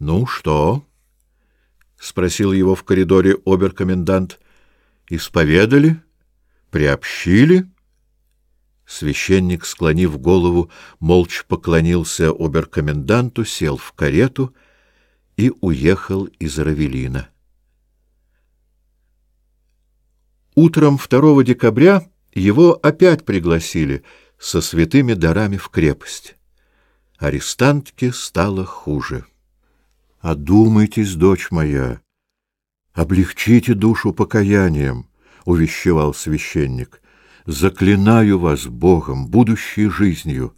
Ну что? спросил его в коридоре оберкомендант. Исповедали? Приобщили? Священник, склонив голову, молча поклонился оберкоменданту, сел в карету и уехал из Равелина. Утром 2 декабря его опять пригласили со святыми дарами в крепость. Арестантке стало хуже. «Одумайтесь, дочь моя, облегчите душу покаянием», — увещевал священник. «Заклинаю вас Богом, будущей жизнью».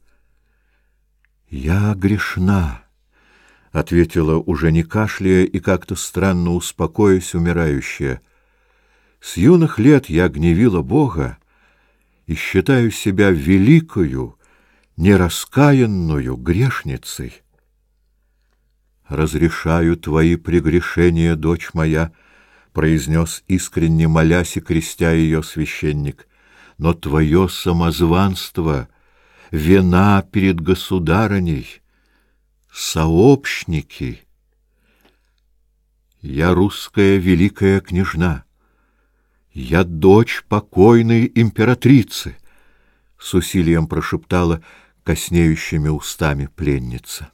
«Я грешна», — ответила уже не кашляя и как-то странно успокоясь умирающая. «С юных лет я гневила Бога и считаю себя великою, нераскаянную грешницей» разрешаю твои прегрешения, дочь моя, произнес искренне молясь и крестя ее священник. Но твое самозванство, вина перед государыней, сообщники. Я русская великая княжна. Я дочь покойной императрицы, с усилием прошептала коснеющими устами пленница.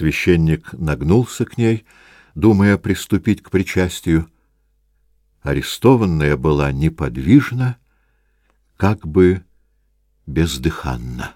Священник нагнулся к ней, думая приступить к причастию. Арестованная была неподвижна, как бы бездыханна.